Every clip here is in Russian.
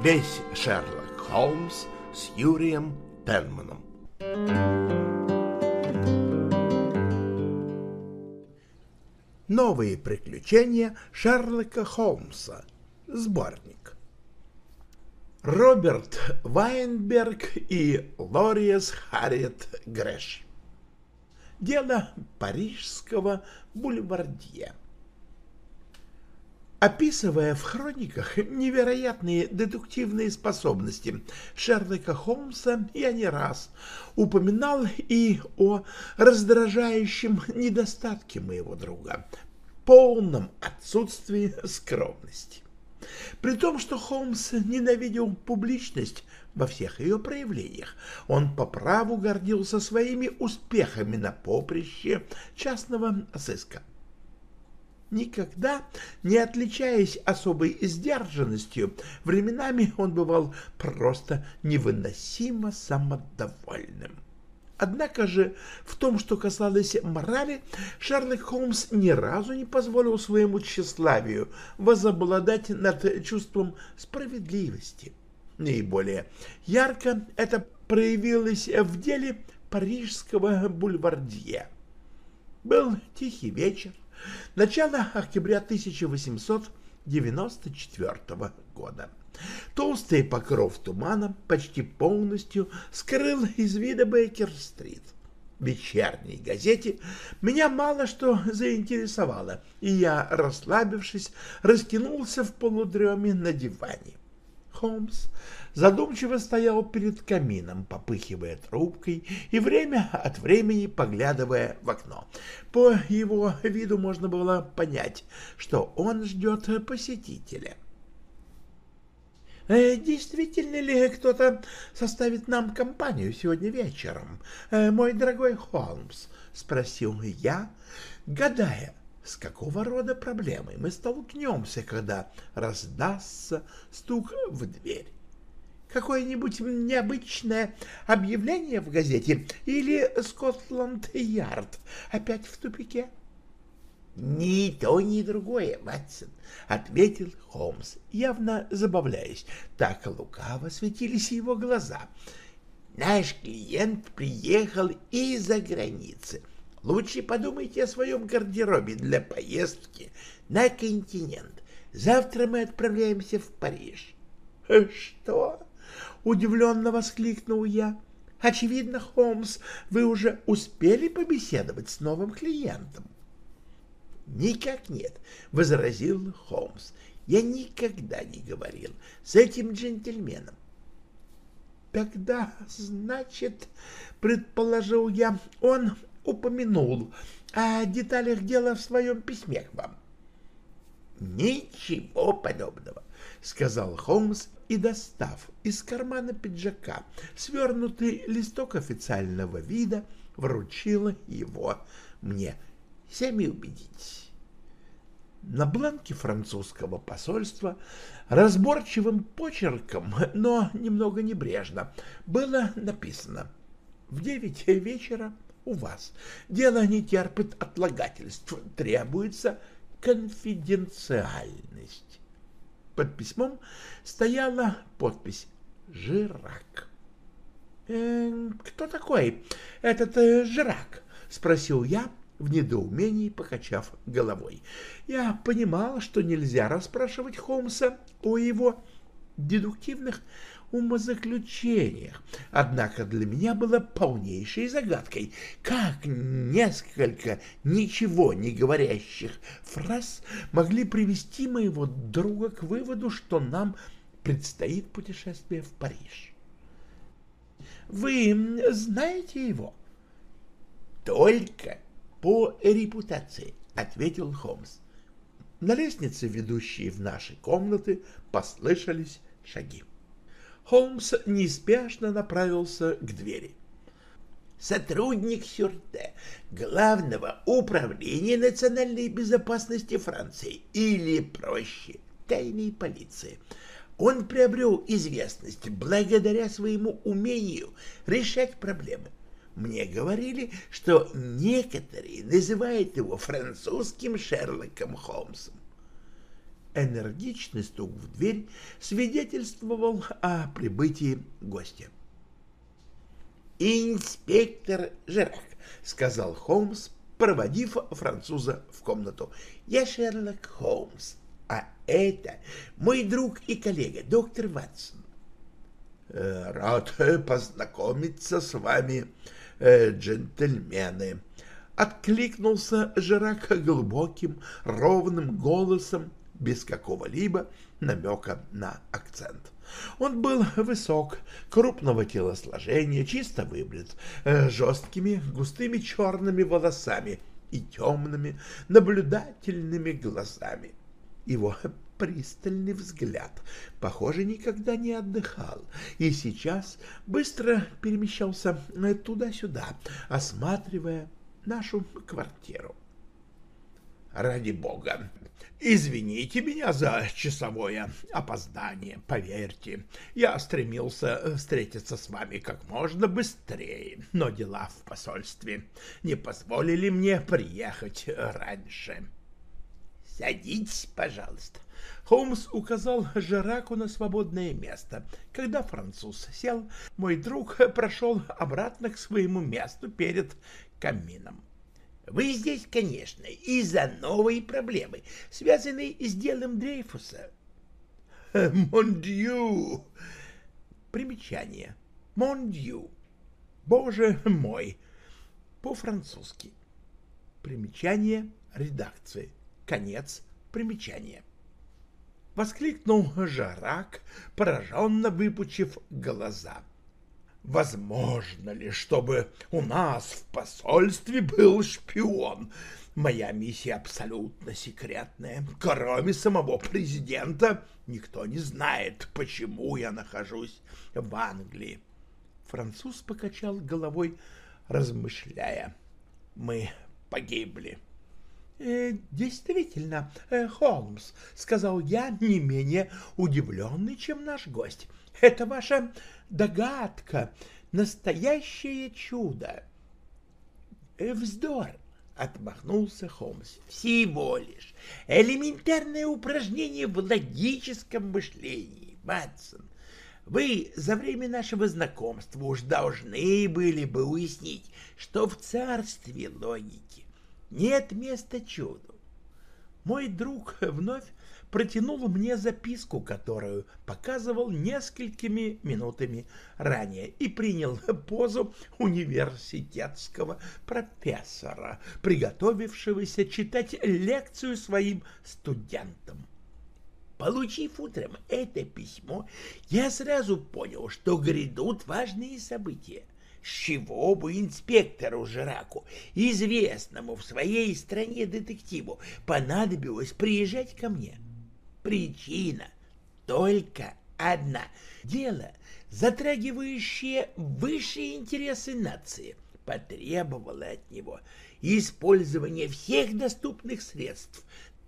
Весь Шерлок Холмс с Юрием Пенманом. Новые приключения Шерлока Холмса. Сборник. Роберт Вайнберг и Лориас Харриет Грэш. Дело парижского бульвардье. Описывая в хрониках невероятные дедуктивные способности Шерлока Холмса, я не раз упоминал и о раздражающем недостатке моего друга, полном отсутствии скромности. При том, что Холмс ненавидел публичность во всех ее проявлениях, он по праву гордился своими успехами на поприще частного сыска никогда не отличаясь особой сдержанностью, временами он бывал просто невыносимо самодовольным. Однако же в том, что касалось морали, Шерлок Холмс ни разу не позволил своему тщеславию возобладать над чувством справедливости. Наиболее ярко это проявилось в деле парижского бульвардье. Был тихий вечер, Начало октября 1894 года. Толстый покров тумана почти полностью скрыл из вида Бейкер-стрит. В вечерней газете меня мало что заинтересовало, и я, расслабившись, растянулся в полудреме на диване. Холмс задумчиво стоял перед камином, попыхивая трубкой и время от времени поглядывая в окно. По его виду можно было понять, что он ждет посетителя. «Э, «Действительно ли кто-то составит нам компанию сегодня вечером, э, мой дорогой Холмс?» — спросил я, гадая, с какого рода проблемой мы столкнемся, когда раздастся стук в дверь какое-нибудь необычное объявление в газете или Скотланд-Ярд опять в тупике? — Ни то, ни другое, Ватсон, — ответил Холмс, явно забавляясь. Так лукаво светились его глаза. — Наш клиент приехал из-за границы. Лучше подумайте о своем гардеробе для поездки на континент. Завтра мы отправляемся в Париж. — Что? — удивленно воскликнул я. «Очевидно, Холмс, вы уже успели побеседовать с новым клиентом?» «Никак нет», — возразил Холмс. «Я никогда не говорил с этим джентльменом». «Тогда, значит, — предположил я, — он упомянул о деталях дела в своем письме к вам». «Ничего подобного», — сказал Холмс и, достав из кармана пиджака свернутый листок официального вида, вручила его мне. Сами убедитесь. На бланке французского посольства разборчивым почерком, но немного небрежно, было написано «В девять вечера у вас. Дело не терпит отлагательств. Требуется конфиденциальность». Под письмом стояла подпись «Жирак». «Э, «Кто такой этот э, Жирак?» — спросил я, в недоумении покачав головой. Я понимал, что нельзя расспрашивать Холмса о его дедуктивных умозаключениях, однако для меня было полнейшей загадкой, как несколько ничего не говорящих фраз могли привести моего друга к выводу, что нам предстоит путешествие в Париж. «Вы знаете его?» «Только по репутации», — ответил Холмс. На лестнице, ведущей в наши комнаты, послышались шаги. Холмс неспешно направился к двери. Сотрудник Сюрте, Главного управления национальной безопасности Франции, или, проще, тайной полиции. Он приобрел известность благодаря своему умению решать проблемы. Мне говорили, что некоторые называют его французским Шерлоком Холмсом. Энергичный стук в дверь свидетельствовал о прибытии гостя. «Инспектор Жерак», — сказал Холмс, проводив француза в комнату. «Я Шерлок Холмс, а это мой друг и коллега, доктор Ватсон». Э, «Рад познакомиться с вами, э, джентльмены», — откликнулся Жерак глубоким, ровным голосом, без какого-либо намека на акцент. Он был высок, крупного телосложения, чисто выбрит, э, жесткими, густыми черными волосами и темными, наблюдательными глазами. Его пристальный взгляд, похоже, никогда не отдыхал, и сейчас быстро перемещался туда-сюда, осматривая нашу квартиру. «Ради бога, Извините меня за часовое опоздание, поверьте. Я стремился встретиться с вами как можно быстрее, но дела в посольстве не позволили мне приехать раньше. Садитесь, пожалуйста. Холмс указал Жераку на свободное место. Когда француз сел, мой друг прошел обратно к своему месту перед камином. Вы здесь, конечно, из-за новой проблемы, связанной с делом Дрейфуса. Мондью! Примечание. Мондью. Боже мой! По-французски. Примечание редакции. Конец примечания. Воскликнул Жарак, пораженно выпучив глаза. — Возможно ли, чтобы у нас в посольстве был шпион? Моя миссия абсолютно секретная. Кроме самого президента, никто не знает, почему я нахожусь в Англии. Француз покачал головой, размышляя. Мы погибли. «Э, «Действительно, э, Холмс», — сказал я, не менее удивленный, чем наш гость. «Это ваша догадка, настоящее чудо. Вздор, отмахнулся Холмс. Всего лишь элементарное упражнение в логическом мышлении, Матсон. Вы за время нашего знакомства уж должны были бы уяснить, что в царстве логики нет места чуду. Мой друг вновь протянул мне записку, которую показывал несколькими минутами ранее, и принял позу университетского профессора, приготовившегося читать лекцию своим студентам. Получив утром это письмо, я сразу понял, что грядут важные события. С чего бы инспектору Жираку, известному в своей стране детективу, понадобилось приезжать ко мне? Причина только одна. Дело, затрагивающее высшие интересы нации, потребовало от него использования всех доступных средств,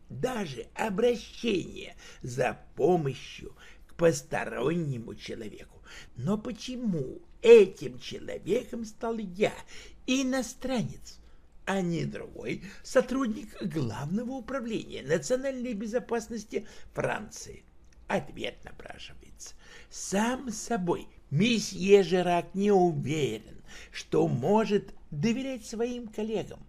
даже обращение за помощью к постороннему человеку. Но почему этим человеком стал я, иностранец? А не другой сотрудник Главного управления национальной безопасности Франции. Ответ напрашивается. Сам собой, месье Жерак не уверен, что может доверять своим коллегам.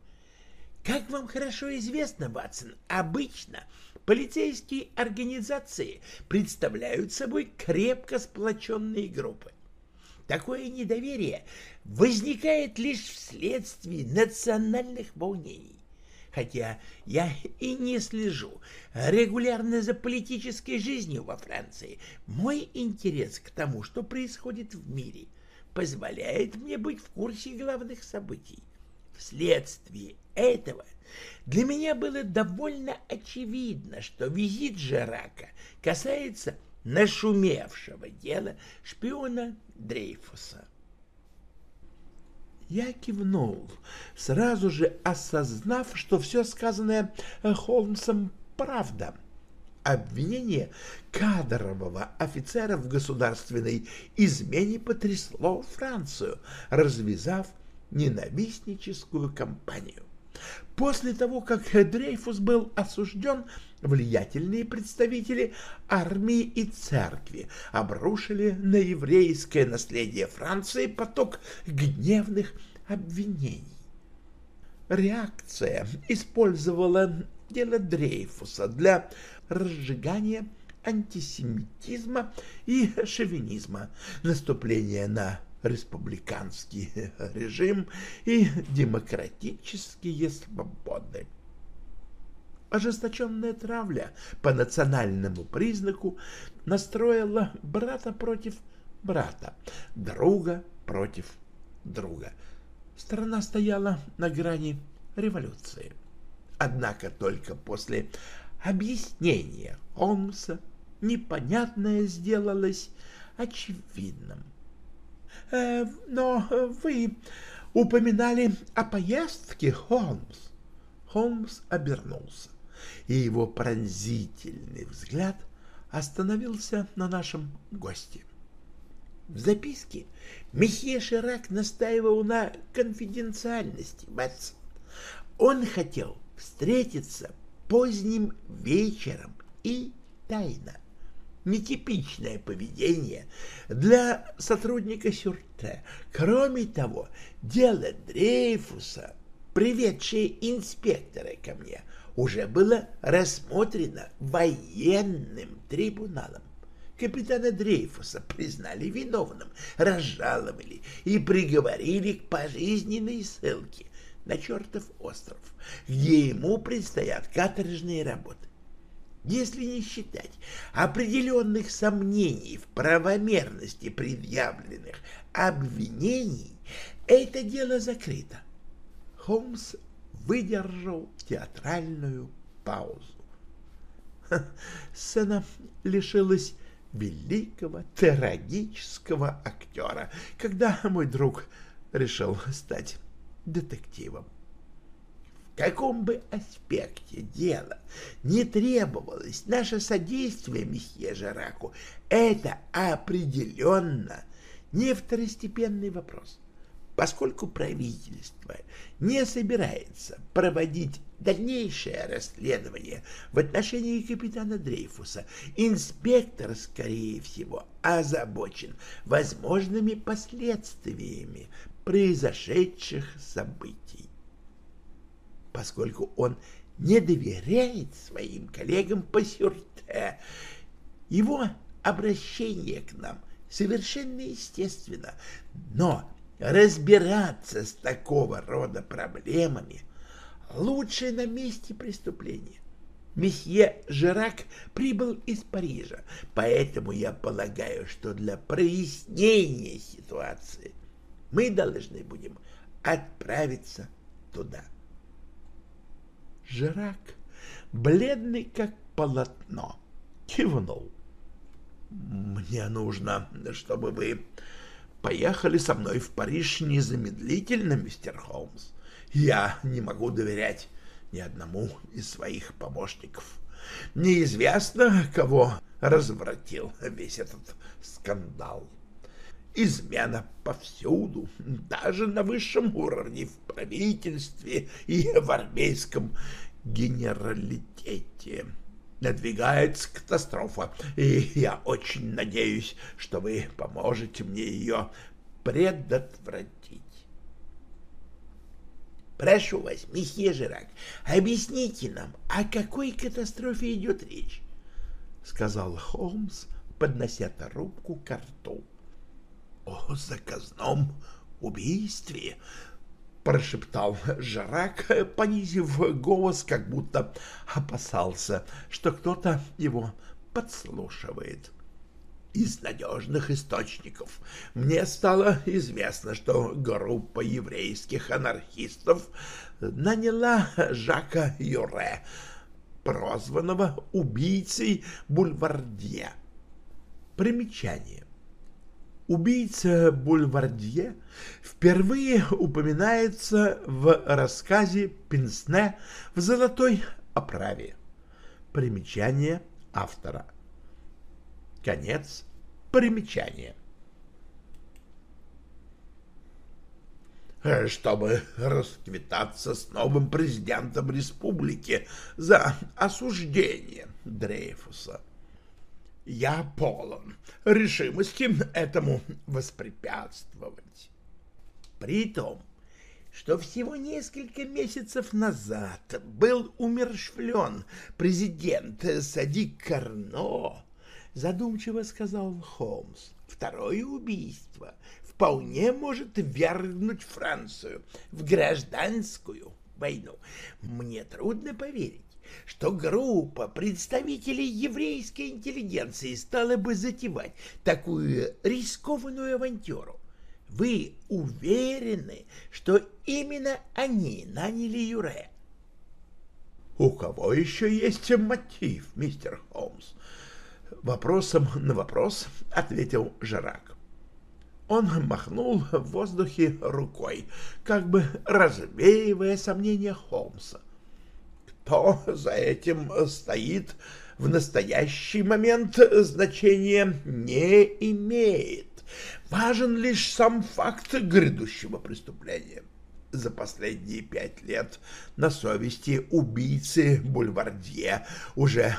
Как вам хорошо известно, Ватсон, обычно полицейские организации представляют собой крепко сплоченные группы. Такое недоверие возникает лишь вследствие национальных волнений. Хотя я и не слежу регулярно за политической жизнью во Франции, мой интерес к тому, что происходит в мире, позволяет мне быть в курсе главных событий. Вследствие этого для меня было довольно очевидно, что визит Жерака касается нашумевшего дела шпиона Дрейфуса. Я кивнул, сразу же осознав, что все сказанное Холмсом правда. Обвинение кадрового офицера в государственной измене потрясло Францию, развязав ненавистническую кампанию. После того, как Дрейфус был осужден, влиятельные представители армии и церкви обрушили на еврейское наследие Франции поток гневных обвинений. Реакция использовала дело Дрейфуса для разжигания антисемитизма и шовинизма, наступления на республиканский режим и демократические свободы. Ожесточенная травля по национальному признаку настроила брата против брата, друга против друга. Страна стояла на грани революции. Однако только после объяснения Холмса непонятное сделалось очевидным. Э, «Но вы упоминали о поездке, Холмс?» Холмс обернулся, и его пронзительный взгляд остановился на нашем госте. В записке месье Ширак настаивал на конфиденциальности, Мэтсон. Он хотел встретиться поздним вечером и тайно. Нетипичное поведение для сотрудника Сюрте. Кроме того, дело Дрейфуса, приведшее инспектора ко мне, уже было рассмотрено военным трибуналом. Капитана Дрейфуса признали виновным, разжаловали и приговорили к пожизненной ссылке на чертов остров, где ему предстоят каторжные работы. Если не считать определенных сомнений в правомерности предъявленных обвинений, это дело закрыто. Холмс выдержал театральную паузу. Сцена лишилась великого трагического актера, когда мой друг решил стать детективом. В каком бы аспекте дела не требовалось наше содействие месье Жараку, это определенно не второстепенный вопрос, поскольку правительство не собирается проводить дальнейшее расследование в отношении капитана Дрейфуса. Инспектор, скорее всего, озабочен возможными последствиями произошедших событий. Поскольку он не доверяет своим коллегам по Сюрте, его обращение к нам совершенно естественно, но разбираться с такого рода проблемами лучше на месте преступления. Месье Жирак прибыл из Парижа, поэтому я полагаю, что для прояснения ситуации – мы должны будем отправиться туда. Жирак, бледный как полотно, кивнул. «Мне нужно, чтобы вы поехали со мной в Париж незамедлительно, мистер Холмс. Я не могу доверять ни одному из своих помощников. Неизвестно, кого развратил весь этот скандал. Измена повсюду, даже на высшем уровне, в правительстве и в армейском генералитете. Надвигается катастрофа, и я очень надеюсь, что вы поможете мне ее предотвратить. Прошу вас, месье Жирак, объясните нам, о какой катастрофе идет речь, — сказал Холмс, поднося трубку к рту. О заказном убийстве, прошептал Жарак, понизив голос, как будто опасался, что кто-то его подслушивает. Из надежных источников мне стало известно, что группа еврейских анархистов наняла Жака Юре, прозванного убийцей Бульвардье. Примечание. Убийца Бульвардье впервые упоминается в рассказе Пинсне в «Золотой оправе». Примечание автора. Конец примечания. э, чтобы расквитаться с новым президентом республики за осуждение Дрейфуса. Я полон решимости этому воспрепятствовать. При том, что всего несколько месяцев назад был умершвлен президент Садик Карно, задумчиво сказал Холмс. Второе убийство вполне может вергнуть Францию в гражданскую войну. Мне трудно поверить, что группа представителей еврейской интеллигенции стала бы затевать такую рискованную авантюру. Вы уверены, что именно они наняли Юре? У кого еще есть мотив, мистер Холмс? Вопросом на вопрос ответил Жарак. Он махнул в воздухе рукой, как бы развеивая сомнения Холмса. Кто за этим стоит, в настоящий момент значения не имеет. Важен лишь сам факт грядущего преступления. За последние пять лет на совести убийцы Бульвардье уже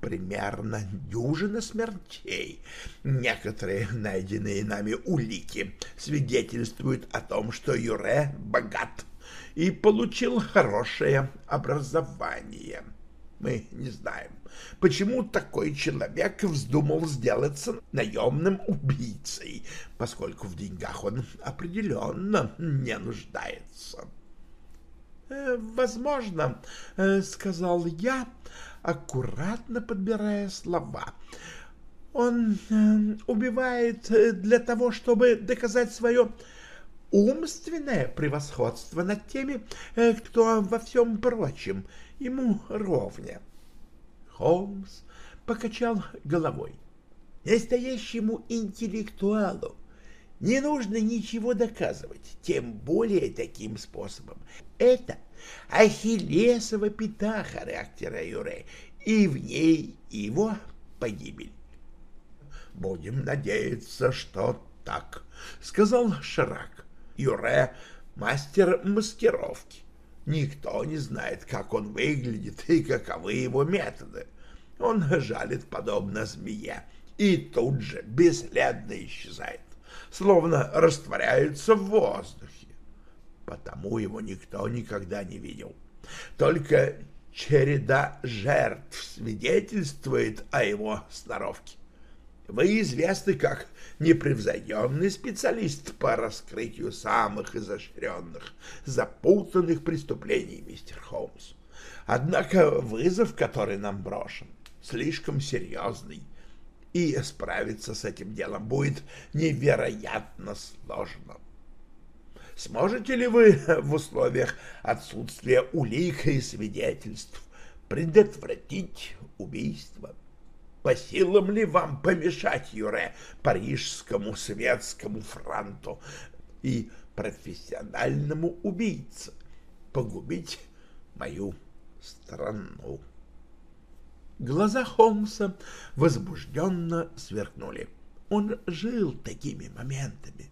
примерно дюжина смертей. Некоторые найденные нами улики свидетельствуют о том, что Юре богат и получил хорошее образование. Мы не знаем, почему такой человек вздумал сделаться наемным убийцей, поскольку в деньгах он определенно не нуждается. «Э, «Возможно, э, — сказал я, аккуратно подбирая слова, — он э, убивает для того, чтобы доказать свое умственное превосходство над теми, кто во всем прочем ему ровня. Холмс покачал головой. Настоящему интеллектуалу не нужно ничего доказывать, тем более таким способом. Это ахиллесова пята характера Юре, и в ней его погибель. «Будем надеяться, что так», — сказал Шрак. «Юре — мастер маскировки. Никто не знает, как он выглядит и каковы его методы. Он жалит подобно змее и тут же бесследно исчезает, словно растворяется в воздухе. Потому его никто никогда не видел. Только череда жертв свидетельствует о его сноровке. Вы известны как непревзойденный специалист по раскрытию самых изощренных, запутанных преступлений, мистер Холмс. Однако вызов, который нам брошен, слишком серьезный, и справиться с этим делом будет невероятно сложно. Сможете ли вы в условиях отсутствия улик и свидетельств предотвратить убийство? По силам ли вам помешать Юре, парижскому светскому франту и профессиональному убийце, погубить мою страну? Глаза Холмса возбужденно сверкнули. Он жил такими моментами.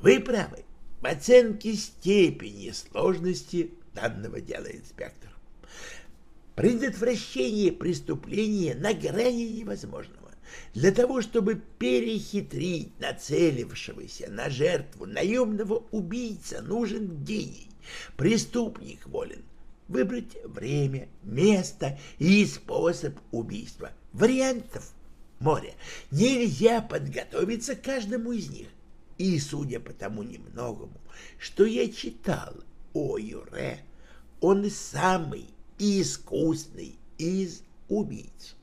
Вы правы в оценке степени сложности данного дела, инспектор. Предотвращение преступления на грани невозможного. Для того, чтобы перехитрить нацелившегося на жертву наемного убийца, нужен гений. Преступник волен выбрать время, место и способ убийства. Вариантов море. Нельзя подготовиться к каждому из них. И, судя по тому немногому, что я читал о Юре, он самый искусный из убийц.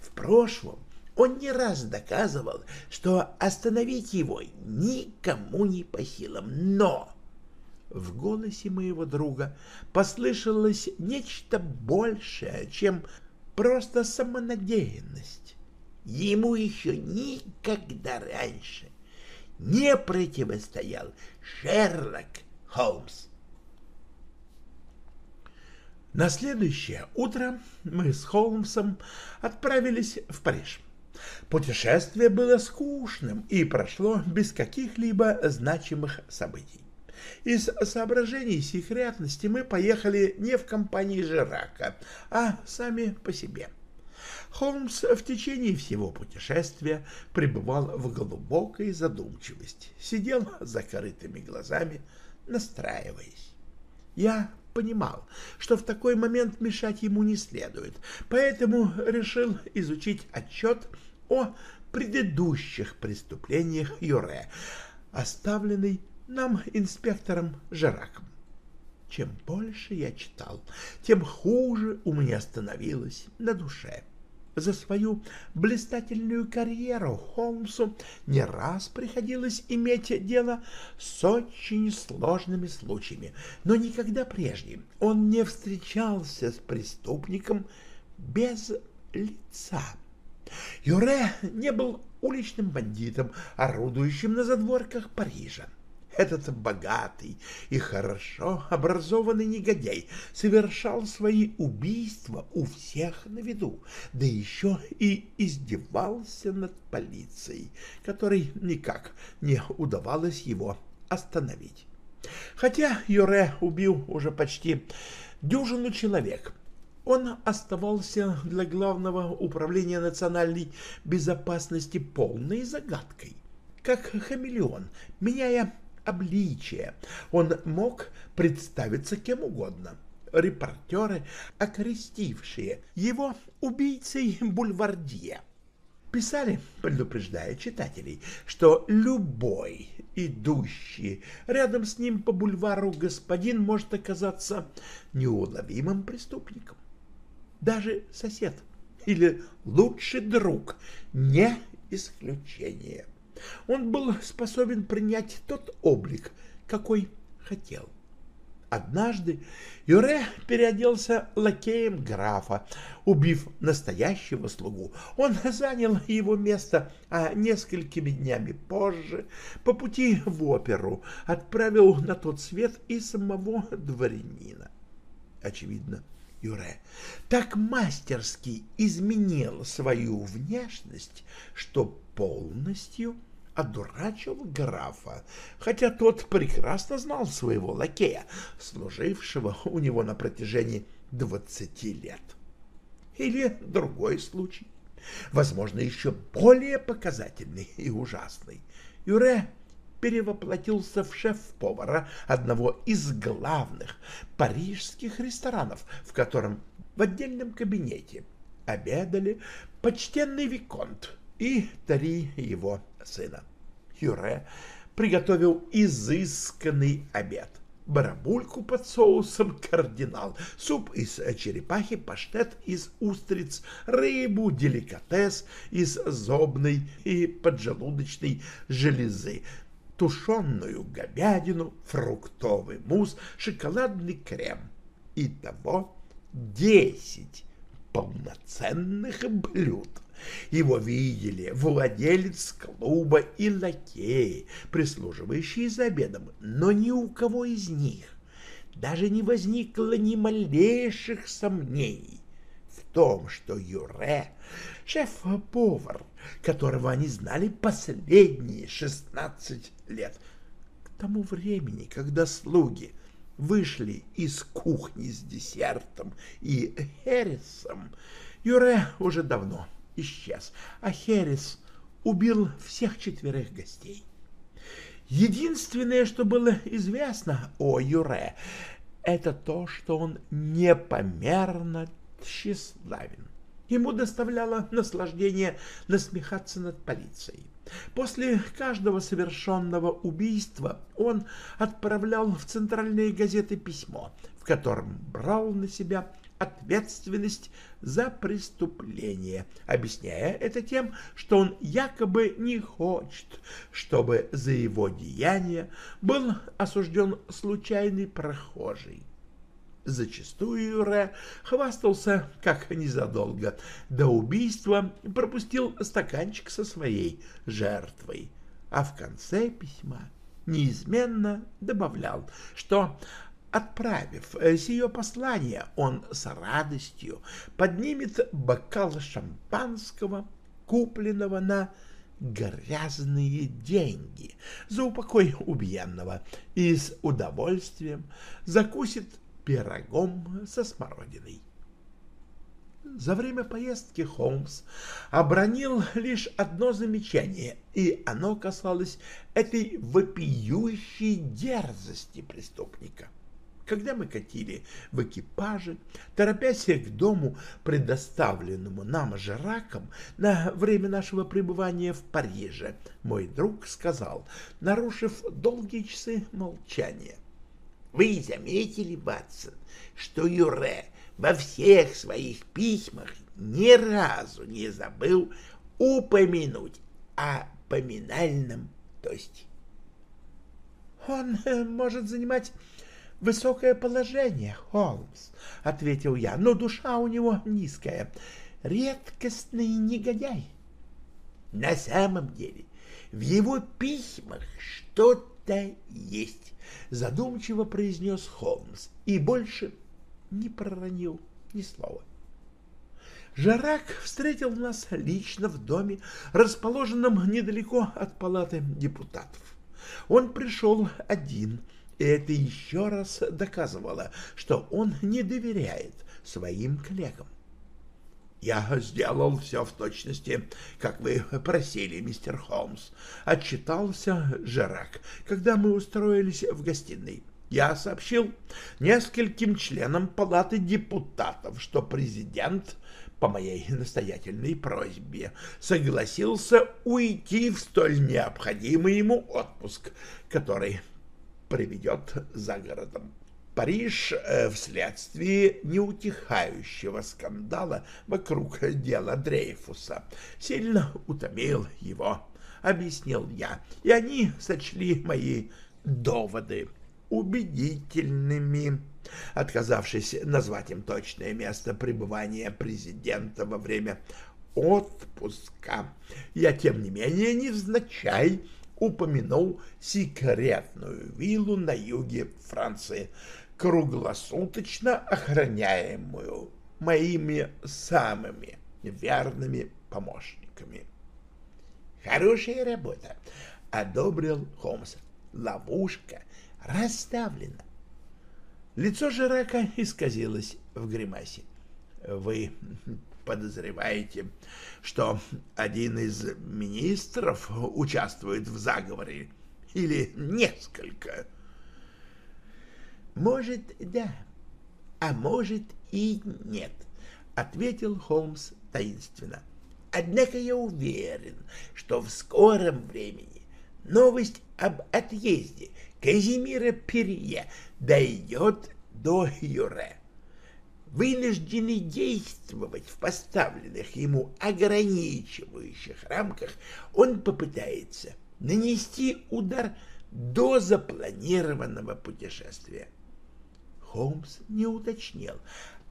В прошлом он не раз доказывал, что остановить его никому не по силам, но в голосе моего друга послышалось нечто большее, чем просто самонадеянность. Ему еще никогда раньше не противостоял Шерлок Холмс. На следующее утро мы с Холмсом отправились в Париж. Путешествие было скучным и прошло без каких-либо значимых событий. Из соображений секретности мы поехали не в компании Жирака, а сами по себе. Холмс в течение всего путешествия пребывал в глубокой задумчивости, сидел с закрытыми глазами, настраиваясь. Я понимал, что в такой момент мешать ему не следует, поэтому решил изучить отчет о предыдущих преступлениях Юре, оставленный нам инспектором Жараком. Чем больше я читал, тем хуже у меня становилось на душе. За свою блистательную карьеру Холмсу не раз приходилось иметь дело с очень сложными случаями, но никогда прежде он не встречался с преступником без лица. Юре не был уличным бандитом, орудующим на задворках Парижа. Этот богатый и хорошо образованный негодяй совершал свои убийства у всех на виду, да еще и издевался над полицией, которой никак не удавалось его остановить. Хотя Юре убил уже почти дюжину человек, он оставался для Главного управления национальной безопасности полной загадкой. Как хамелеон, меняя обличие. Он мог представиться кем угодно. Репортеры, окрестившие его убийцей Бульвардье, писали, предупреждая читателей, что любой идущий рядом с ним по бульвару господин может оказаться неуловимым преступником. Даже сосед или лучший друг не исключение. Он был способен принять тот облик, какой хотел. Однажды Юре переоделся лакеем графа, убив настоящего слугу. Он занял его место, а несколькими днями позже по пути в оперу отправил на тот свет и самого дворянина. Очевидно, Юре так мастерски изменил свою внешность, что полностью одурачил графа, хотя тот прекрасно знал своего лакея, служившего у него на протяжении двадцати лет. Или другой случай, возможно, еще более показательный и ужасный. Юре перевоплотился в шеф-повара одного из главных парижских ресторанов, в котором в отдельном кабинете обедали почтенный Виконт и три его сына. Юре приготовил изысканный обед. Барабульку под соусом кардинал, суп из черепахи, паштет из устриц, рыбу, деликатес из зобной и поджелудочной железы, тушеную говядину, фруктовый мусс, шоколадный крем. Итого десять полноценных блюд. Его видели владелец клуба и лакеи, прислуживающие за обедом, но ни у кого из них даже не возникло ни малейших сомнений в том, что Юре — шеф-повар, которого они знали последние шестнадцать лет. К тому времени, когда слуги вышли из кухни с десертом и хересом, Юре уже давно исчез, а Херес убил всех четверых гостей. Единственное, что было известно о Юре, это то, что он непомерно тщеславен. Ему доставляло наслаждение насмехаться над полицией. После каждого совершенного убийства он отправлял в центральные газеты письмо, в котором брал на себя ответственность за преступление, объясняя это тем, что он якобы не хочет, чтобы за его деяние был осужден случайный прохожий. Зачастую Юре хвастался, как незадолго до убийства пропустил стаканчик со своей жертвой, а в конце письма неизменно добавлял, что Отправив э, сие послание, он с радостью поднимет бокал шампанского, купленного на грязные деньги за упокой убиенного и с удовольствием закусит пирогом со смородиной. За время поездки Холмс обронил лишь одно замечание, и оно касалось этой вопиющей дерзости преступника. Когда мы катили в экипаже, торопясь к дому, предоставленному нам Жераком на время нашего пребывания в Париже, мой друг сказал, нарушив долгие часы молчания. «Вы заметили, Батсон, что Юре во всех своих письмах ни разу не забыл упомянуть о поминальном тосте?» «Он э, может занимать высокое положение, Холмс, — ответил я, — но душа у него низкая. Редкостный негодяй. На самом деле в его письмах что-то есть, — задумчиво произнес Холмс и больше не проронил ни слова. Жарак встретил нас лично в доме, расположенном недалеко от палаты депутатов. Он пришел один — и это еще раз доказывало, что он не доверяет своим коллегам. «Я сделал все в точности, как вы просили, мистер Холмс», — отчитался Жерак, когда мы устроились в гостиной. Я сообщил нескольким членам палаты депутатов, что президент по моей настоятельной просьбе согласился уйти в столь необходимый ему отпуск, который проведет за городом. Париж э, вследствие неутихающего скандала вокруг дела Дрейфуса сильно утомил его, объяснил я, и они сочли мои доводы убедительными. Отказавшись назвать им точное место пребывания президента во время отпуска, я, тем не менее, невзначай упомянул секретную виллу на юге Франции, круглосуточно охраняемую моими самыми верными помощниками. «Хорошая работа», — одобрил Холмс. «Ловушка расставлена». Лицо Жирака исказилось в гримасе. «Вы подозреваете, что один из министров участвует в заговоре? Или несколько? Может, да, а может и нет, ответил Холмс таинственно. Однако я уверен, что в скором времени новость об отъезде Казимира Перье дойдет до Юре вынужденный действовать в поставленных ему ограничивающих рамках, он попытается нанести удар до запланированного путешествия. Холмс не уточнил,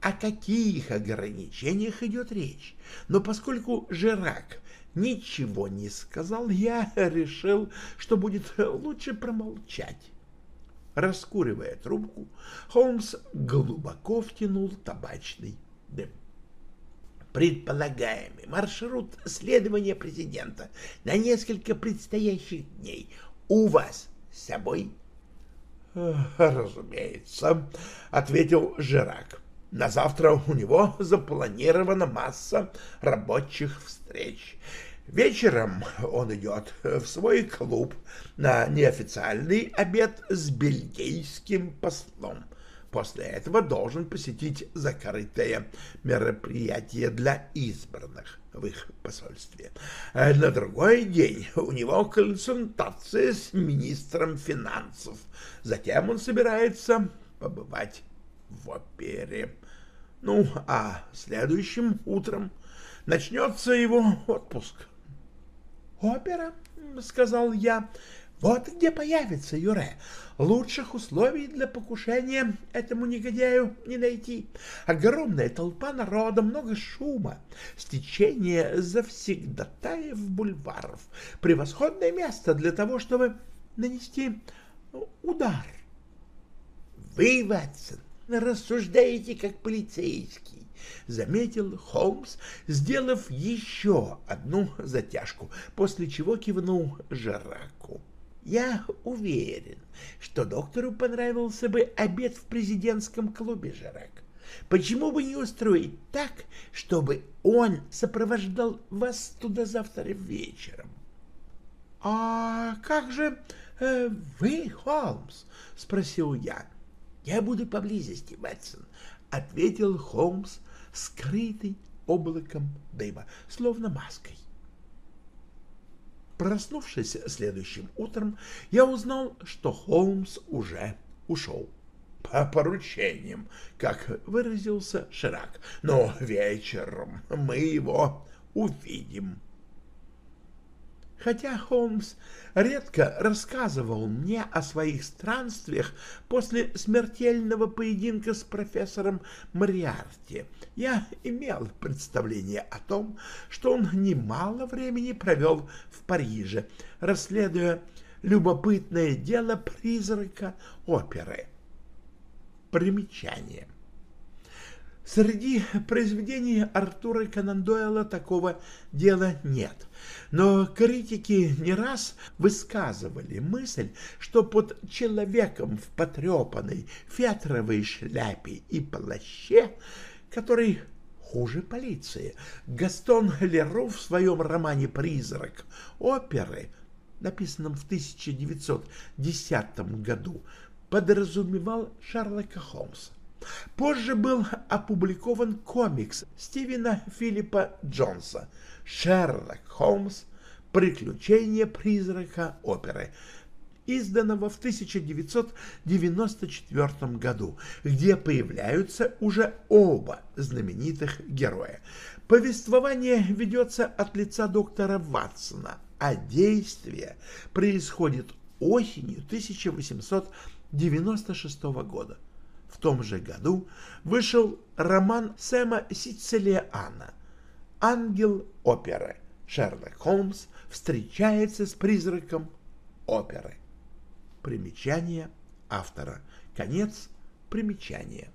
о каких ограничениях идет речь, но поскольку Жерак ничего не сказал, я решил, что будет лучше промолчать. Раскуривая трубку, Холмс глубоко втянул табачный дым. Предполагаемый маршрут следования президента на несколько предстоящих дней у вас с собой? «Разумеется», — ответил Жирак. «На завтра у него запланирована масса рабочих встреч. Вечером он идет в свой клуб на неофициальный обед с бельгийским послом. После этого должен посетить закрытое мероприятие для избранных в их посольстве. На другой день у него консультация с министром финансов. Затем он собирается побывать в опере. Ну, а следующим утром начнется его отпуск. «Опера», — сказал я, — «вот где появится Юре. Лучших условий для покушения этому негодяю не найти. Огромная толпа народа, много шума, стечение завсегдатаев бульваров. Превосходное место для того, чтобы нанести удар». «Вы, Ватсон, рассуждаете как полицейский, — заметил Холмс, сделав еще одну затяжку, после чего кивнул Жараку. Я уверен, что доктору понравился бы обед в президентском клубе, Жарак. Почему бы не устроить так, чтобы он сопровождал вас туда завтра вечером? — А как же э, вы, Холмс? — спросил я. — Я буду поблизости, Ватсон, — ответил Холмс, скрытый облаком дыма, словно маской. Проснувшись следующим утром, я узнал, что Холмс уже ушел. По поручениям, как выразился Ширак, но вечером мы его увидим. Хотя Холмс редко рассказывал мне о своих странствиях после смертельного поединка с профессором Мариарти, я имел представление о том, что он немало времени провел в Париже, расследуя любопытное дело призрака оперы. Примечание. Среди произведений Артура Конан Дойла такого дела нет, но критики не раз высказывали мысль, что под человеком в потрепанной фетровой шляпе и плаще, который хуже полиции, Гастон Леру в своем романе «Призрак» оперы, написанном в 1910 году, подразумевал Шерлока Холмса. Позже был опубликован комикс Стивена Филиппа Джонса «Шерлок Холмс. Приключения призрака оперы», изданного в 1994 году, где появляются уже оба знаменитых героя. Повествование ведется от лица доктора Ватсона, а действие происходит осенью 1896 года. В том же году вышел роман Сэма Сицилиана «Ангел оперы». Шерлок Холмс встречается с призраком оперы. Примечание автора. Конец примечания.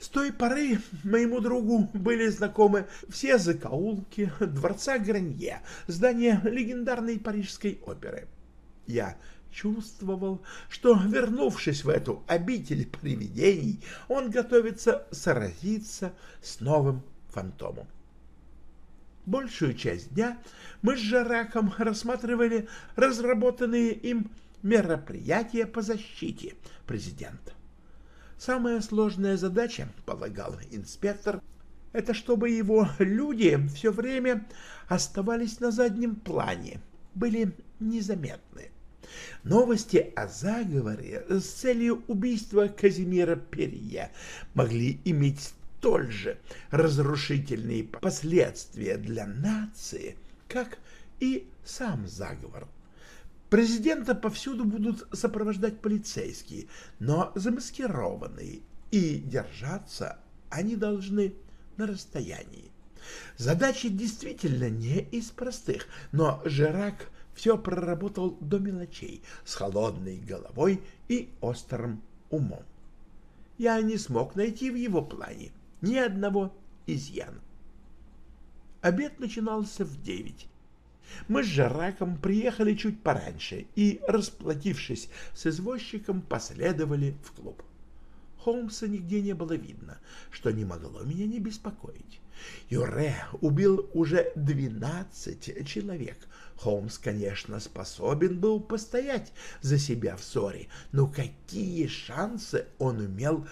С той поры моему другу были знакомы все закоулки дворца Гранье, здания легендарной парижской оперы. Я чувствовал, что, вернувшись в эту обитель привидений, он готовится сразиться с новым фантомом. Большую часть дня мы с Жараком рассматривали разработанные им мероприятия по защите президента. Самая сложная задача, полагал инспектор, это чтобы его люди все время оставались на заднем плане, были незаметны. Новости о заговоре с целью убийства Казимира Перья могли иметь столь же разрушительные последствия для нации, как и сам заговор. Президента повсюду будут сопровождать полицейские, но замаскированные, и держаться они должны на расстоянии. Задача действительно не из простых, но Жерак все проработал до мелочей, с холодной головой и острым умом. Я не смог найти в его плане ни одного изъяна. Обед начинался в девять. Мы с Жараком приехали чуть пораньше и, расплатившись с извозчиком, последовали в клуб. Холмса нигде не было видно, что не могло меня не беспокоить. Юре убил уже двенадцать человек, Холмс, конечно, способен был постоять за себя в ссоре, но какие шансы он имел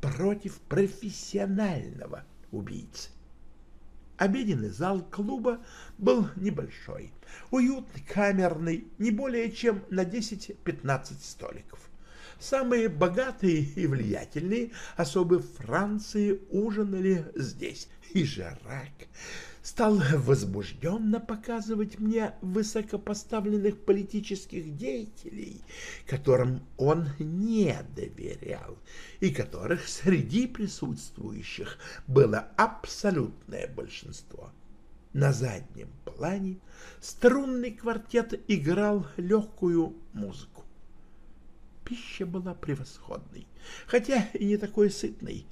против профессионального убийцы? Обеденный зал клуба был небольшой, уютный, камерный, не более чем на 10-15 столиков. Самые богатые и влиятельные особы Франции ужинали здесь, и Жарак стал возбужденно показывать мне высокопоставленных политических деятелей, которым он не доверял, и которых среди присутствующих было абсолютное большинство. На заднем плане струнный квартет играл легкую музыку. Пища была превосходной, хотя и не такой сытной,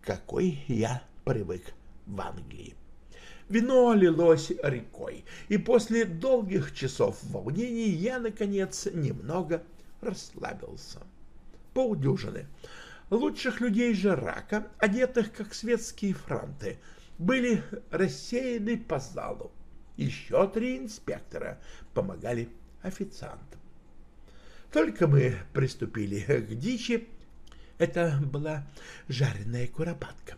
какой я привык в Англии. Вино лилось рекой, и после долгих часов волнений я, наконец, немного расслабился. Полдюжины лучших людей Жирака, одетых как светские фронты, были рассеяны по залу. Еще три инспектора помогали официантам. Только мы приступили к дичи, это была жареная куропатка,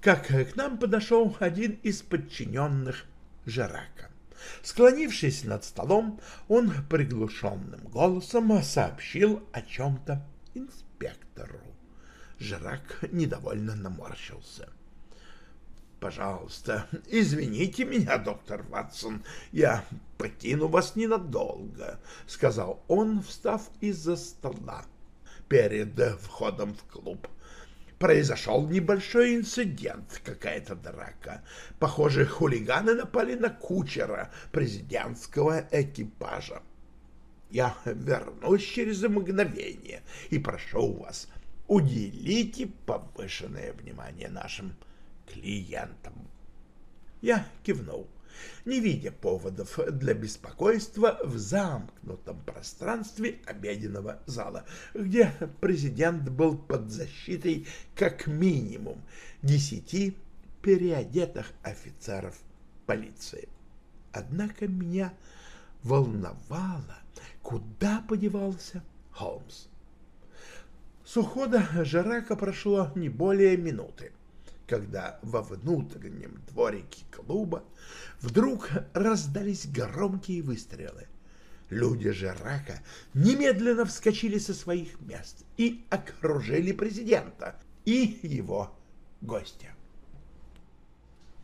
как к нам подошел один из подчиненных Жарака. Склонившись над столом, он приглушенным голосом сообщил о чем-то инспектору. Жирак недовольно наморщился. «Пожалуйста, извините меня, доктор Ватсон, я покину вас ненадолго», — сказал он, встав из-за стола перед входом в клуб. Произошел небольшой инцидент, какая-то драка. Похоже, хулиганы напали на кучера президентского экипажа. Я вернусь через мгновение и прошу вас, уделите повышенное внимание нашим клиентам. Я кивнул, не видя поводов для беспокойства в замкнутом пространстве обеденного зала, где президент был под защитой как минимум десяти переодетых офицеров полиции. Однако меня волновало, куда подевался Холмс. С ухода Жарака прошло не более минуты когда во внутреннем дворике клуба вдруг раздались громкие выстрелы. Люди же рака немедленно вскочили со своих мест и окружили президента и его гостя.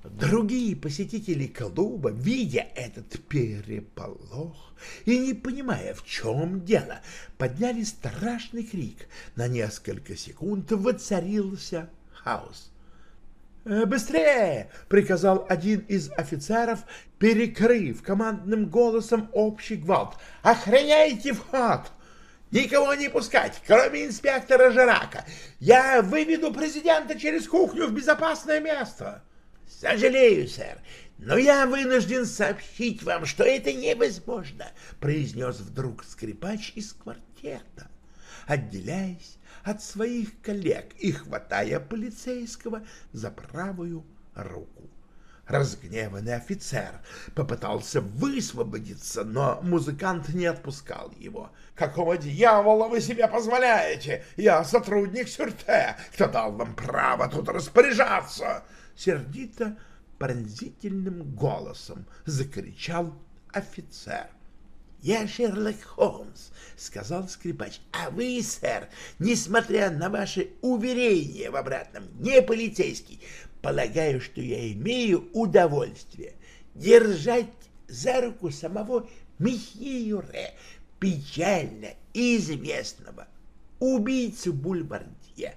Другие посетители клуба, видя этот переполох и не понимая, в чем дело, подняли страшный крик. На несколько секунд воцарился хаос. «Э, «Быстрее!» — приказал один из офицеров, перекрыв командным голосом общий гвалт. «Охраняйте вход! Никого не пускать, кроме инспектора Жирака! Я выведу президента через кухню в безопасное место!» «Сожалею, сэр, но я вынужден сообщить вам, что это невозможно», — произнес вдруг скрипач из квартета, отделяясь от своих коллег и хватая полицейского за правую руку. Разгневанный офицер попытался высвободиться, но музыкант не отпускал его. «Какого дьявола вы себе позволяете? Я сотрудник Сюрте. Кто дал вам право тут распоряжаться?» Сердито пронзительным голосом закричал офицер. «Я Шерлок Холмс», — сказал скрипач. «А вы, сэр, несмотря на ваши уверения в обратном, не полицейский, полагаю, что я имею удовольствие держать за руку самого месье Юре, печально известного убийцу Бульбардье».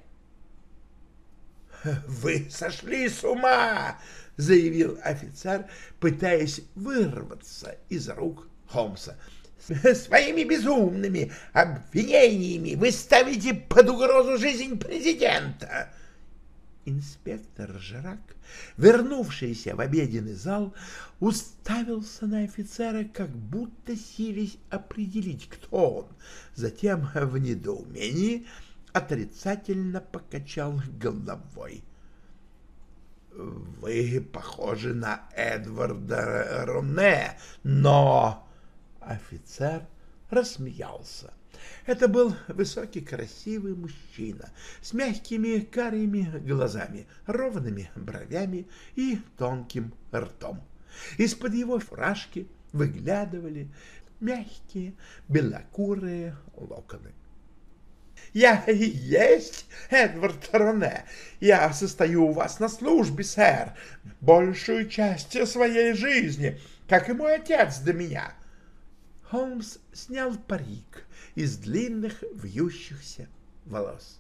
«Вы сошли с ума!» — заявил офицер, пытаясь вырваться из рук Холмса своими безумными обвинениями вы ставите под угрозу жизнь президента. Инспектор Жирак, вернувшийся в обеденный зал, уставился на офицера, как будто сились определить, кто он. Затем в недоумении отрицательно покачал головой. «Вы похожи на Эдварда Руне, но...» Офицер рассмеялся. Это был высокий красивый мужчина с мягкими карими глазами, ровными бровями и тонким ртом. Из-под его фражки выглядывали мягкие белокурые локоны. «Я и есть Эдвард Роне. Я состою у вас на службе, сэр, большую часть своей жизни, как и мой отец до меня. Холмс снял парик из длинных вьющихся волос.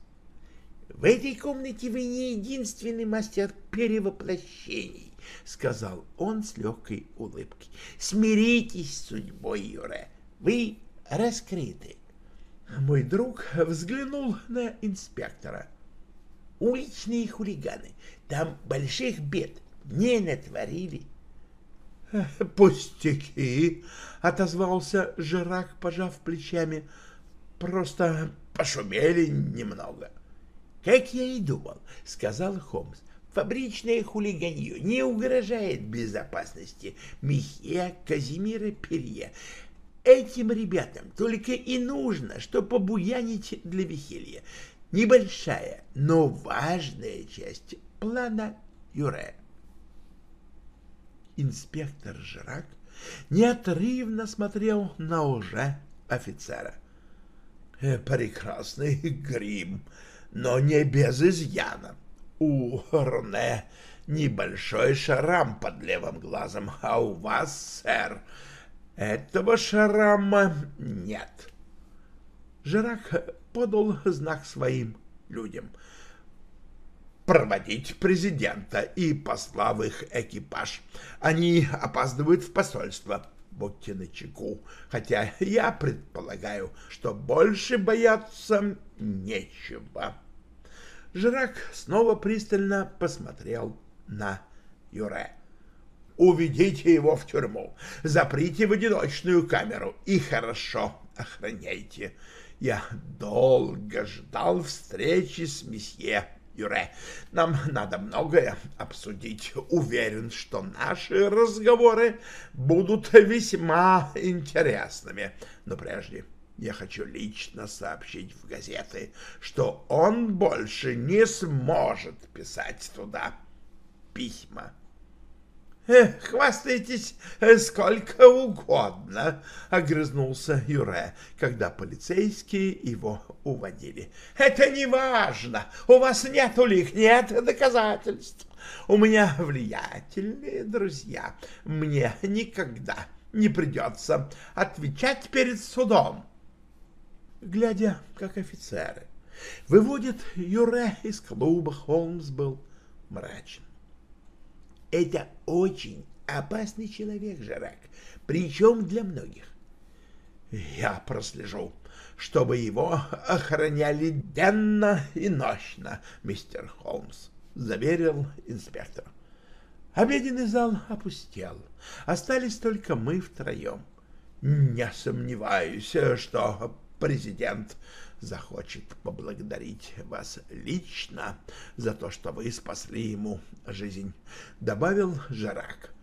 «В этой комнате вы не единственный мастер перевоплощений», — сказал он с легкой улыбкой. «Смиритесь с судьбой, Юре, вы раскрыты». Мой друг взглянул на инспектора. Уличные хулиганы там больших бед не натворили. «Пустяки!» — отозвался Жирак, пожав плечами. «Просто пошумели немного». «Как я и думал», — сказал Холмс. «Фабричное хулиганье не угрожает безопасности Михе, Казимира, Перье. Этим ребятам только и нужно, что побуянить для веселья. Небольшая, но важная часть плана Юре. Инспектор Жирак неотрывно смотрел на уже офицера. «Э, «Прекрасный грим, но не без изъяна. У Рне небольшой шрам под левым глазом, а у вас, сэр, этого шрама нет». Жирак подал знак своим людям — проводить президента и посла их экипаж. Они опаздывают в посольство. Будьте начеку, хотя я предполагаю, что больше бояться нечего. Жирак снова пристально посмотрел на Юре. «Уведите его в тюрьму, заприте в одиночную камеру и хорошо охраняйте. Я долго ждал встречи с месье Юре, нам надо многое обсудить. Уверен, что наши разговоры будут весьма интересными. Но прежде я хочу лично сообщить в газеты, что он больше не сможет писать туда письма. — Хвастайтесь э, сколько угодно, — огрызнулся Юре, когда полицейские его уводили. — Это не важно. У вас нет улик, нет доказательств. У меня влиятельные друзья. Мне никогда не придется отвечать перед судом. Глядя, как офицеры выводят Юре из клуба, Холмс был мрачен. Это очень опасный человек, Жарак, причем для многих. Я прослежу, чтобы его охраняли денно и ночно, мистер Холмс, заверил инспектор. Обеденный зал опустел. Остались только мы втроем. Не сомневаюсь, что президент захочет поблагодарить вас лично за то, что вы спасли ему жизнь, — добавил Жарак.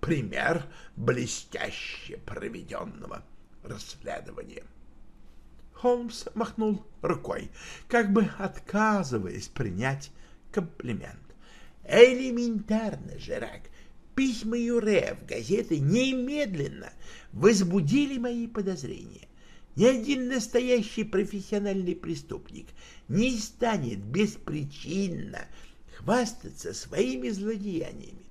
Пример блестяще проведенного расследования. Холмс махнул рукой, как бы отказываясь принять комплимент. «Элементарно, Жарак. Письма Юре в газеты немедленно возбудили мои подозрения. Ни один настоящий профессиональный преступник не станет беспричинно хвастаться своими злодеяниями.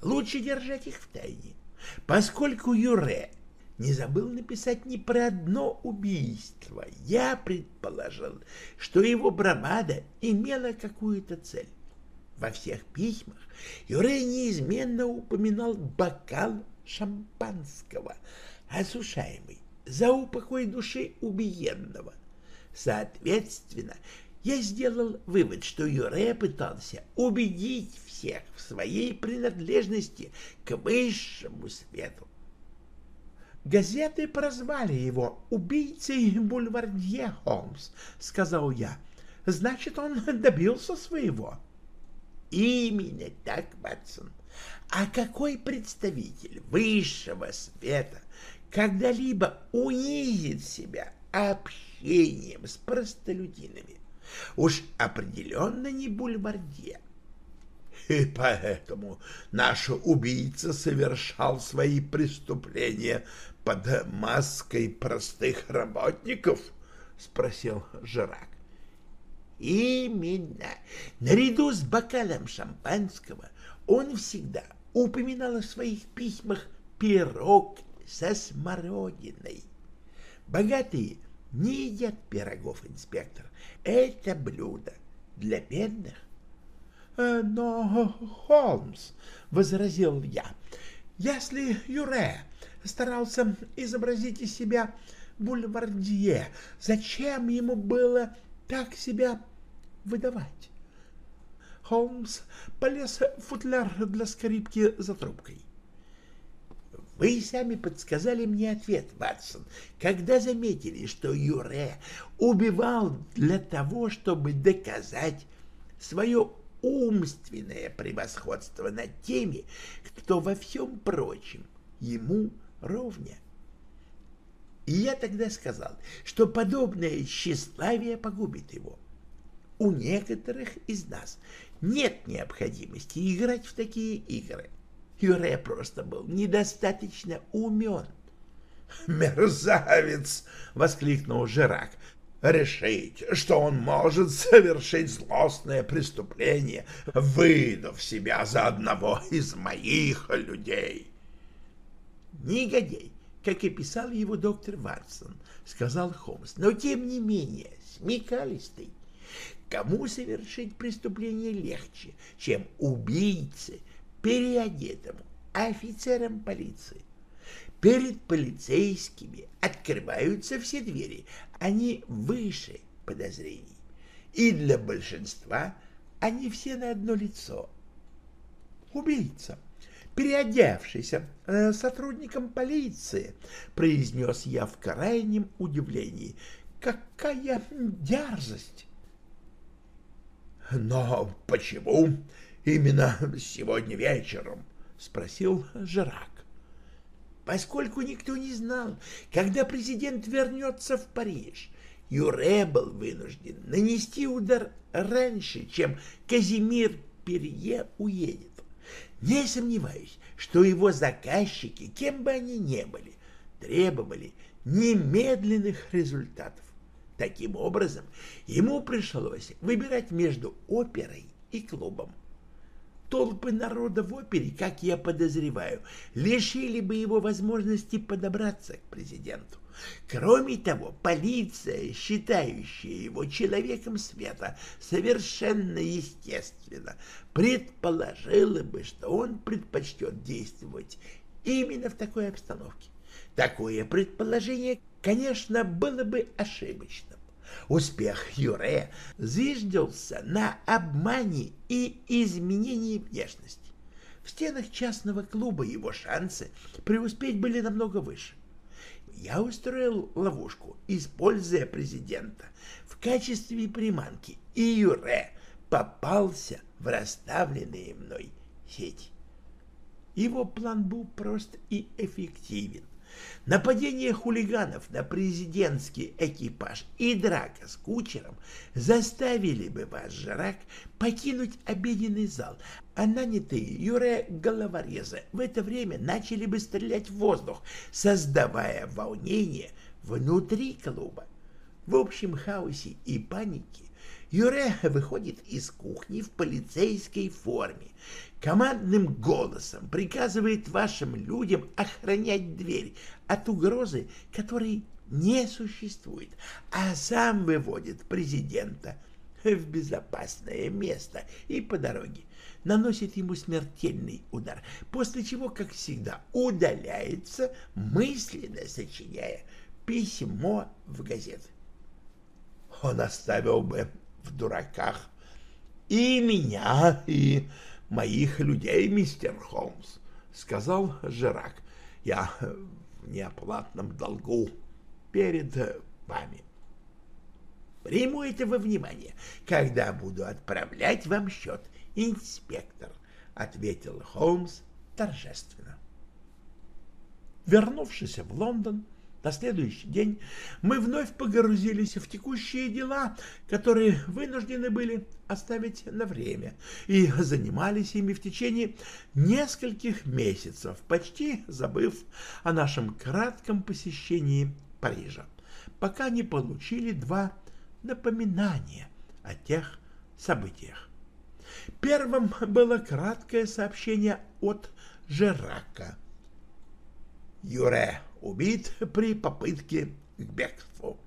Лучше держать их в тайне, поскольку Юре не забыл написать ни про одно убийство. Я предположил, что его бравада имела какую-то цель. Во всех письмах Юре неизменно упоминал бокал шампанского, осушаемый за упокой души убиенного. Соответственно, я сделал вывод, что Юре пытался убедить всех в своей принадлежности к высшему свету. «Газеты прозвали его убийцей Бульвардье Холмс», — сказал я. «Значит, он добился своего». «Именно так, Ватсон. А какой представитель высшего света когда-либо унизит себя общением с простолюдинами. Уж определенно не бульвардье. И поэтому наш убийца совершал свои преступления под маской простых работников? — спросил Жирак. Именно. Наряду с бокалом шампанского он всегда упоминал в своих письмах пирог со смородиной. Богатые не едят пирогов, инспектор. Это блюдо для бедных. Э, — Но, Холмс, — возразил я, — если Юре старался изобразить из себя Бульвардье. Зачем ему было так себя выдавать? Холмс полез в футляр для скрипки за трубкой. Вы сами подсказали мне ответ, Ватсон, когда заметили, что Юре убивал для того, чтобы доказать свое умственное превосходство над теми, кто во всем прочем ему ровня. И я тогда сказал, что подобное тщеславие погубит его. У некоторых из нас нет необходимости играть в такие игры. Юре просто был недостаточно умен. «Мерзавец!» — воскликнул Жирак. «Решить, что он может совершить злостное преступление, выдав себя за одного из моих людей!» «Негодяй!» как и писал его доктор Ватсон, — сказал Холмс, — но тем не менее смекалистый. Кому совершить преступление легче, чем убийце, переодетому офицером полиции? Перед полицейскими открываются все двери, они выше подозрений. И для большинства они все на одно лицо. Убийца переодевшийся э, сотрудником полиции, произнес я в крайнем удивлении. Какая дерзость! Но почему именно сегодня вечером? спросил Жирак. Поскольку никто не знал, когда президент вернется в Париж, Юре был вынужден нанести удар раньше, чем Казимир Перье уедет. Не сомневаюсь, что его заказчики, кем бы они ни были, требовали немедленных результатов. Таким образом, ему пришлось выбирать между оперой и клубом. Толпы народа в опере, как я подозреваю, лишили бы его возможности подобраться к президенту. Кроме того, полиция, считающая его человеком света, совершенно естественно предположила бы, что он предпочтет действовать именно в такой обстановке. Такое предположение, конечно, было бы ошибочным. Успех Юре зиждился на обмане и изменении внешности. В стенах частного клуба его шансы преуспеть были намного выше я устроил ловушку, используя президента в качестве приманки, и Юре попался в расставленные мной сети. Его план был прост и эффективен. Нападение хулиганов на президентский экипаж и драка с кучером заставили бы вас, Жрак, покинуть обеденный зал, а нанятые Юре головорезы в это время начали бы стрелять в воздух, создавая волнение внутри клуба. В общем хаосе и панике Юре выходит из кухни в полицейской форме, командным голосом приказывает вашим людям охранять дверь от угрозы, которой не существует, а сам выводит президента в безопасное место и по дороге наносит ему смертельный удар, после чего, как всегда, удаляется, мысленно сочиняя письмо в газеты. Он оставил бы в дураках и меня, и моих людей, мистер Холмс, — сказал Жирак. — Я в неоплатном долгу перед вами. Приму это во внимание, когда буду отправлять вам счет, инспектор, — ответил Холмс торжественно. Вернувшись в Лондон, на следующий день мы вновь погрузились в текущие дела, которые вынуждены были оставить на время, и занимались ими в течение нескольких месяцев, почти забыв о нашем кратком посещении Парижа, пока не получили два напоминания о тех событиях. Первым было краткое сообщение от Жерака. Юре убит при попытке к бегству.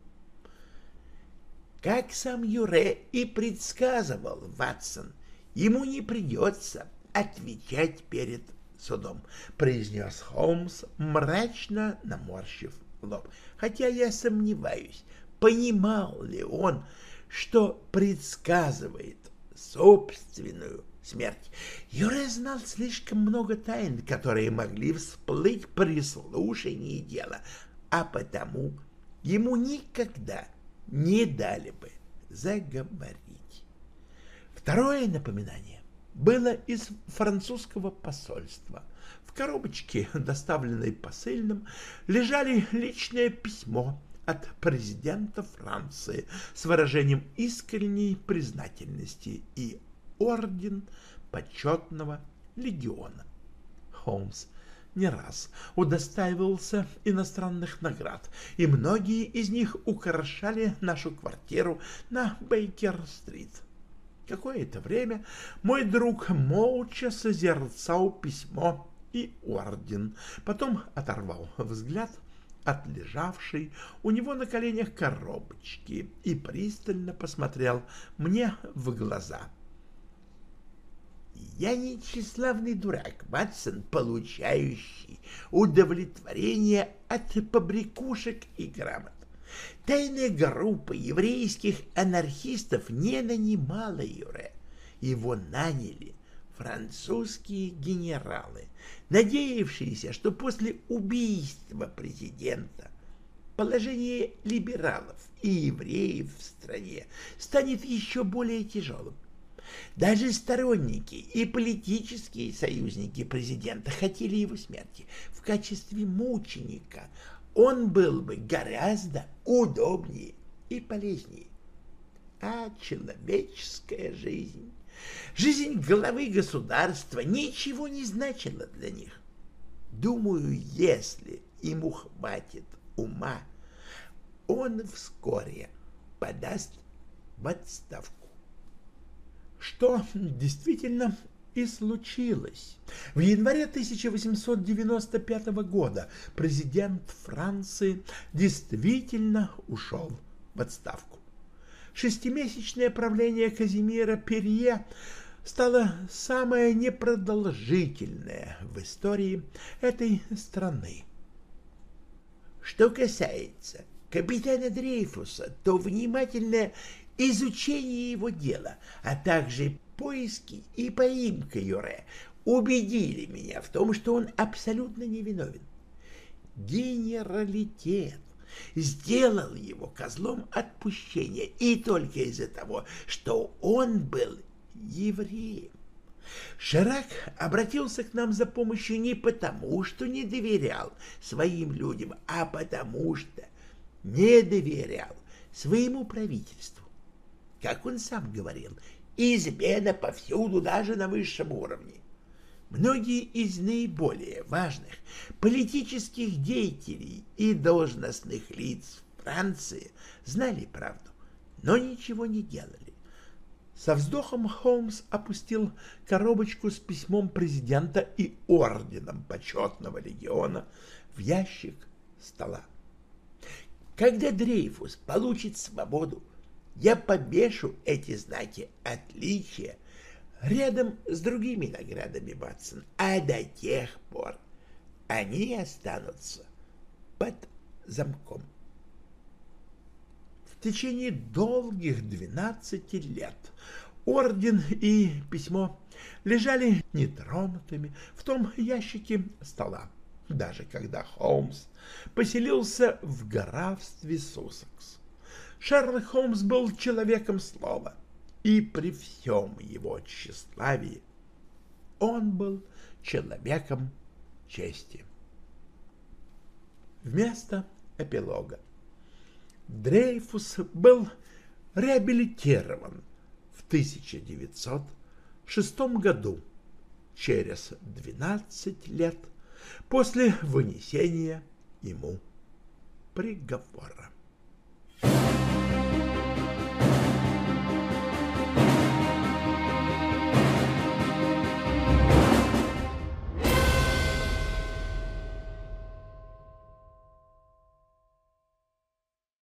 Как сам Юре и предсказывал Ватсон, ему не придется отвечать перед судом, произнес Холмс, мрачно наморщив лоб, хотя я сомневаюсь, понимал ли он, что предсказывает собственную смерть. Юре знал слишком много тайн, которые могли всплыть при слушании дела, а потому ему никогда не дали бы заговорить. Второе напоминание было из французского посольства. В коробочке, доставленной посыльным, лежали личное письмо от президента Франции с выражением искренней признательности и орден почетного легиона. Холмс не раз удостаивался иностранных наград, и многие из них украшали нашу квартиру на Бейкер-стрит. Какое-то время мой друг молча созерцал письмо и орден, потом оторвал взгляд от лежавшей у него на коленях коробочки и пристально посмотрел мне в глаза — я не тщеславный дурак, Ватсон, получающий удовлетворение от побрякушек и грамот. Тайная группа еврейских анархистов не нанимала Юре. Его наняли французские генералы, надеявшиеся, что после убийства президента положение либералов и евреев в стране станет еще более тяжелым. Даже сторонники и политические союзники президента хотели его смерти. В качестве мученика он был бы гораздо удобнее и полезнее. А человеческая жизнь, жизнь главы государства ничего не значила для них. Думаю, если ему хватит ума, он вскоре подаст в отставку что действительно и случилось. В январе 1895 года президент Франции действительно ушел в отставку. Шестимесячное правление Казимира Перье стало самое непродолжительное в истории этой страны. Что касается капитана Дрейфуса, то внимательное изучение его дела, а также поиски и поимка Юре убедили меня в том, что он абсолютно невиновен. Генералитет сделал его козлом отпущения и только из-за того, что он был евреем. Ширак обратился к нам за помощью не потому, что не доверял своим людям, а потому что не доверял своему правительству как он сам говорил, измена повсюду, даже на высшем уровне. Многие из наиболее важных политических деятелей и должностных лиц Франции знали правду, но ничего не делали. Со вздохом Холмс опустил коробочку с письмом президента и орденом почетного легиона в ящик стола. Когда Дрейфус получит свободу, я повешу эти знаки отличия рядом с другими наградами, Батсон, а до тех пор они останутся под замком. В течение долгих двенадцати лет орден и письмо лежали нетронутыми в том ящике стола, даже когда Холмс поселился в графстве Суссекс. Шерлок Холмс был человеком слова, и при всем его тщеславии он был человеком чести. Вместо эпилога Дрейфус был реабилитирован в 1906 году, через 12 лет после вынесения ему приговора.